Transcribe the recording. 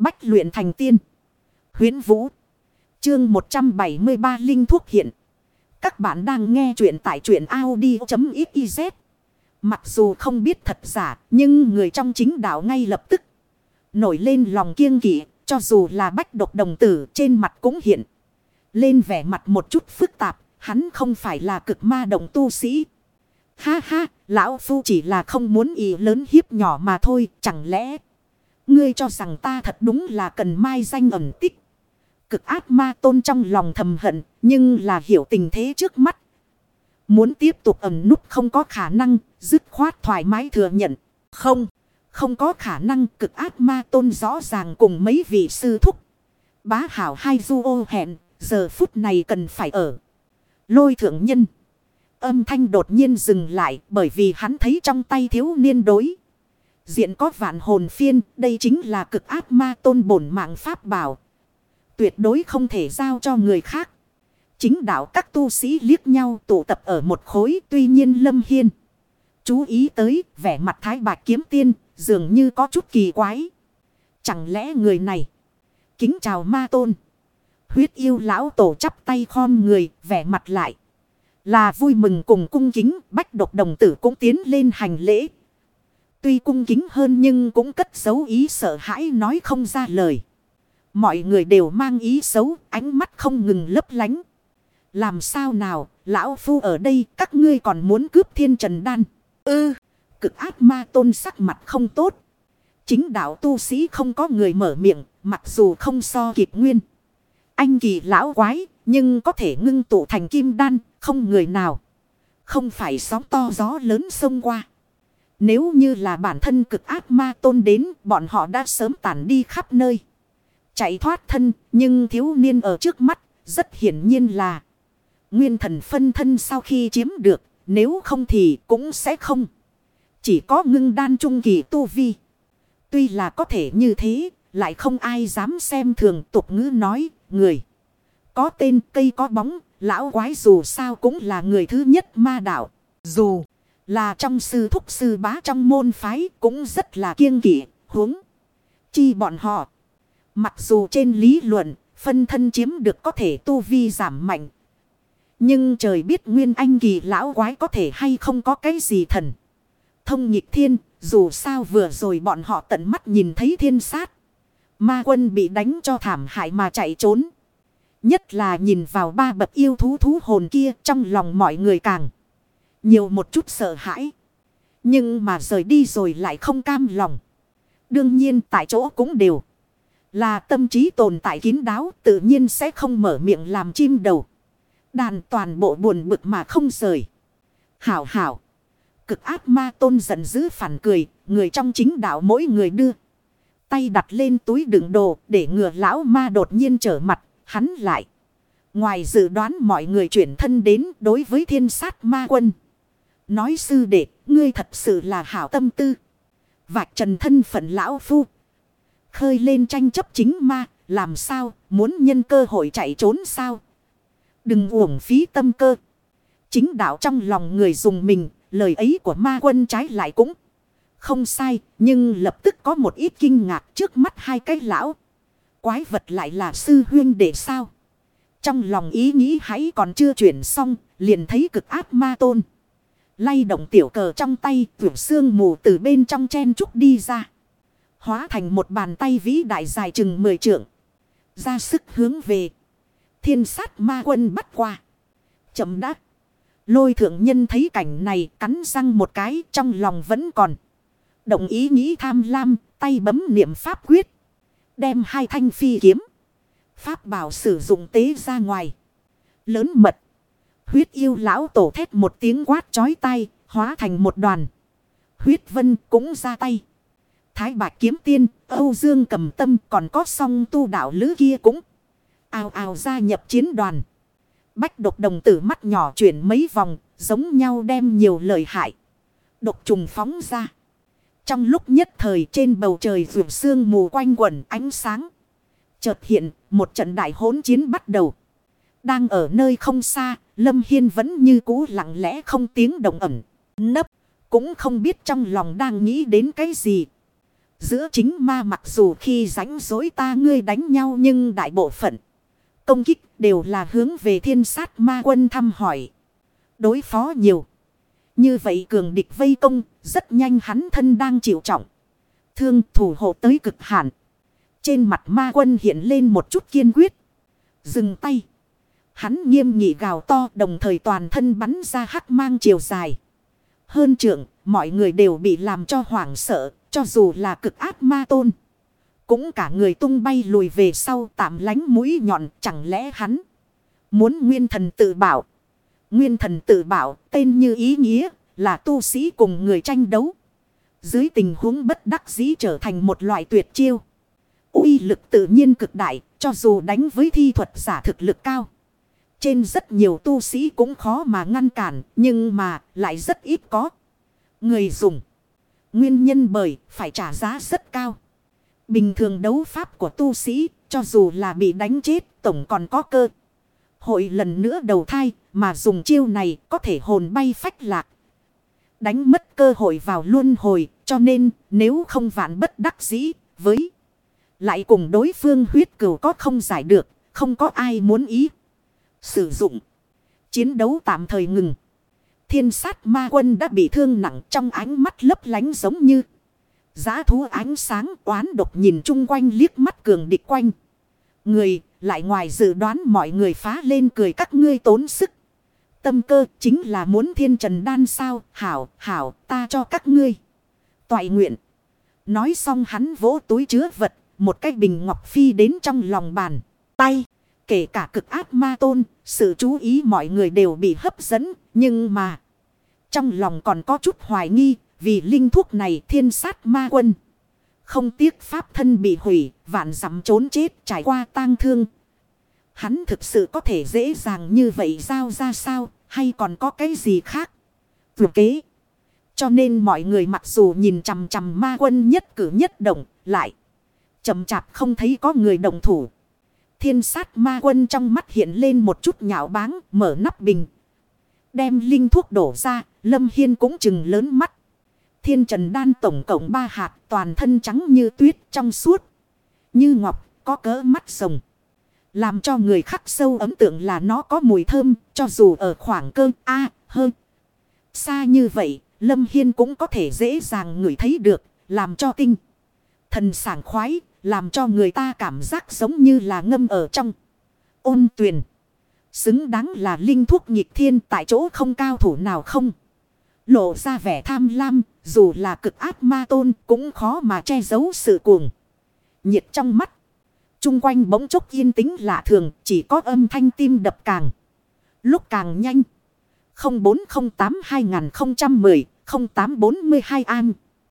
Bách luyện thành tiên. Huyến Vũ. Chương 173 Linh Thuốc Hiện. Các bạn đang nghe truyện tại truyện Audi.xyz. Mặc dù không biết thật giả, nhưng người trong chính đạo ngay lập tức nổi lên lòng kiêng kỵ, cho dù là bách độc đồng tử trên mặt cũng hiện. Lên vẻ mặt một chút phức tạp, hắn không phải là cực ma động tu sĩ. Ha ha, lão phu chỉ là không muốn ý lớn hiếp nhỏ mà thôi, chẳng lẽ... Ngươi cho rằng ta thật đúng là cần mai danh ẩn tích. Cực ác ma tôn trong lòng thầm hận, nhưng là hiểu tình thế trước mắt. Muốn tiếp tục ẩn nút không có khả năng, dứt khoát thoải mái thừa nhận. Không, không có khả năng cực ác ma tôn rõ ràng cùng mấy vị sư thúc. Bá hảo hai du ô hẹn, giờ phút này cần phải ở. Lôi thượng nhân. Âm thanh đột nhiên dừng lại bởi vì hắn thấy trong tay thiếu niên đối. Diện có vạn hồn phiên, đây chính là cực ác ma tôn bổn mạng pháp bảo. Tuyệt đối không thể giao cho người khác. Chính đạo các tu sĩ liếc nhau tụ tập ở một khối tuy nhiên Lâm Hiên. Chú ý tới vẻ mặt thái bạc kiếm tiên dường như có chút kỳ quái. Chẳng lẽ người này kính chào ma tôn. Huyết yêu lão tổ chắp tay khom người vẻ mặt lại. Là vui mừng cùng cung kính bách độc đồng tử cũng tiến lên hành lễ. Tuy cung kính hơn nhưng cũng cất giấu ý sợ hãi nói không ra lời. Mọi người đều mang ý xấu, ánh mắt không ngừng lấp lánh. Làm sao nào, lão phu ở đây, các ngươi còn muốn cướp thiên trần đan. Ư, cực ác ma tôn sắc mặt không tốt. Chính đạo tu sĩ không có người mở miệng, mặc dù không so kịp nguyên. Anh kỳ lão quái, nhưng có thể ngưng tụ thành kim đan, không người nào. Không phải sóng to gió lớn xông qua. Nếu như là bản thân cực ác ma tôn đến, bọn họ đã sớm tản đi khắp nơi. Chạy thoát thân, nhưng thiếu niên ở trước mắt, rất hiển nhiên là nguyên thần phân thân sau khi chiếm được, nếu không thì cũng sẽ không. Chỉ có ngưng đan trung kỳ tu vi. Tuy là có thể như thế, lại không ai dám xem thường tục ngữ nói, người. Có tên cây có bóng, lão quái dù sao cũng là người thứ nhất ma đạo. Dù là trong sư thúc sư bá trong môn phái cũng rất là kiêng kỵ, huống. Chi bọn họ. Mặc dù trên lý luận, phân thân chiếm được có thể tu vi giảm mạnh. Nhưng trời biết nguyên anh kỳ lão quái có thể hay không có cái gì thần. Thông nhịp thiên, dù sao vừa rồi bọn họ tận mắt nhìn thấy thiên sát. Ma quân bị đánh cho thảm hại mà chạy trốn. Nhất là nhìn vào ba bậc yêu thú thú hồn kia trong lòng mọi người càng. Nhiều một chút sợ hãi. Nhưng mà rời đi rồi lại không cam lòng. Đương nhiên tại chỗ cũng đều. Là tâm trí tồn tại kín đáo, tự nhiên sẽ không mở miệng làm chim đầu. Đàn toàn bộ buồn bực mà không rời. Hảo hảo. Cực ác ma tôn giận dữ phản cười. Người trong chính đạo mỗi người đưa. Tay đặt lên túi đựng đồ để ngừa lão ma đột nhiên trở mặt. Hắn lại. Ngoài dự đoán mọi người chuyển thân đến đối với thiên sát ma quân. Nói sư đệ, ngươi thật sự là hảo tâm tư. Vạch trần thân phận lão phu. Khơi lên tranh chấp chính ma, làm sao, muốn nhân cơ hội chạy trốn sao? Đừng uổng phí tâm cơ. Chính đạo trong lòng người dùng mình, lời ấy của ma quân trái lại cũng không sai, nhưng lập tức có một ít kinh ngạc trước mắt hai cái lão. Quái vật lại là sư huyên để sao? Trong lòng ý nghĩ hãy còn chưa chuyển xong, liền thấy cực ác ma tôn. Lay động tiểu cờ trong tay, vượt xương mù từ bên trong chen trúc đi ra. Hóa thành một bàn tay vĩ đại dài chừng mười trượng. Ra sức hướng về. Thiên sát ma quân bắt qua. Chậm đắc. Lôi thượng nhân thấy cảnh này cắn răng một cái trong lòng vẫn còn. Động ý nghĩ tham lam, tay bấm niệm pháp quyết. Đem hai thanh phi kiếm. Pháp bảo sử dụng tế ra ngoài. Lớn mật. Huyết yêu lão tổ thét một tiếng quát chói tay, hóa thành một đoàn. Huyết vân cũng ra tay. Thái bạc kiếm tiên, Âu Dương cầm tâm còn có song tu đạo lữ kia cũng. Ào ào gia nhập chiến đoàn. Bách độc đồng tử mắt nhỏ chuyển mấy vòng, giống nhau đem nhiều lời hại. Độc trùng phóng ra. Trong lúc nhất thời trên bầu trời vượt sương mù quanh quẩn ánh sáng. Chợt hiện, một trận đại hỗn chiến bắt đầu. Đang ở nơi không xa, Lâm Hiên vẫn như cũ lặng lẽ không tiếng động ẩm. Nấp, cũng không biết trong lòng đang nghĩ đến cái gì. Giữa chính ma mặc dù khi rảnh dối ta ngươi đánh nhau nhưng đại bộ phận công kích đều là hướng về thiên sát ma quân thăm hỏi. Đối phó nhiều. Như vậy cường địch vây công, rất nhanh hắn thân đang chịu trọng. Thương thủ hộ tới cực hạn. Trên mặt ma quân hiện lên một chút kiên quyết. Dừng tay. Hắn nghiêm nghị gào to đồng thời toàn thân bắn ra hắc mang chiều dài. Hơn trưởng, mọi người đều bị làm cho hoảng sợ, cho dù là cực ác ma tôn. Cũng cả người tung bay lùi về sau tạm lánh mũi nhọn chẳng lẽ hắn muốn nguyên thần tự bảo. Nguyên thần tự bảo tên như ý nghĩa là tu sĩ cùng người tranh đấu. Dưới tình huống bất đắc dĩ trở thành một loại tuyệt chiêu. uy lực tự nhiên cực đại cho dù đánh với thi thuật giả thực lực cao. Trên rất nhiều tu sĩ cũng khó mà ngăn cản nhưng mà lại rất ít có. Người dùng. Nguyên nhân bởi phải trả giá rất cao. Bình thường đấu pháp của tu sĩ, cho dù là bị đánh chết, tổng còn có cơ. Hội lần nữa đầu thai, mà dùng chiêu này có thể hồn bay phách lạc. Đánh mất cơ hội vào luân hồi, cho nên nếu không vạn bất đắc dĩ, với lại cùng đối phương huyết cửu có không giải được, không có ai muốn ý. Sử dụng. Chiến đấu tạm thời ngừng. Thiên sát ma quân đã bị thương nặng trong ánh mắt lấp lánh giống như. Giá thú ánh sáng oán độc nhìn chung quanh liếc mắt cường địch quanh. Người lại ngoài dự đoán mọi người phá lên cười các ngươi tốn sức. Tâm cơ chính là muốn thiên trần đan sao. Hảo, hảo, ta cho các ngươi. Toại nguyện. Nói xong hắn vỗ túi chứa vật. Một cái bình ngọc phi đến trong lòng bàn. Tay. Kể cả cực ác ma tôn. Sự chú ý mọi người đều bị hấp dẫn. Nhưng mà. Trong lòng còn có chút hoài nghi. Vì linh thuốc này thiên sát ma quân. Không tiếc pháp thân bị hủy, vạn dặm trốn chết trải qua tang thương. Hắn thực sự có thể dễ dàng như vậy giao ra sao, hay còn có cái gì khác? Vừa kế. Cho nên mọi người mặc dù nhìn chằm chằm ma quân nhất cử nhất động, lại. chậm chạp không thấy có người đồng thủ. Thiên sát ma quân trong mắt hiện lên một chút nhạo báng, mở nắp bình. Đem linh thuốc đổ ra, Lâm Hiên cũng chừng lớn mắt. Thiên trần đan tổng cộng ba hạt toàn thân trắng như tuyết trong suốt. Như ngọc có cỡ mắt rồng. Làm cho người khắc sâu ấn tượng là nó có mùi thơm cho dù ở khoảng cơ A hơn. Xa như vậy Lâm Hiên cũng có thể dễ dàng ngửi thấy được làm cho tinh. Thần sảng khoái làm cho người ta cảm giác giống như là ngâm ở trong ôn tuyền. Xứng đáng là linh thuốc nhịp thiên tại chỗ không cao thủ nào không. Lộ ra vẻ tham lam, dù là cực ác ma tôn cũng khó mà che giấu sự cuồng. Nhiệt trong mắt. Trung quanh bỗng chốc yên tĩnh lạ thường, chỉ có âm thanh tim đập càng. Lúc càng nhanh. 0408 2010 0842 an.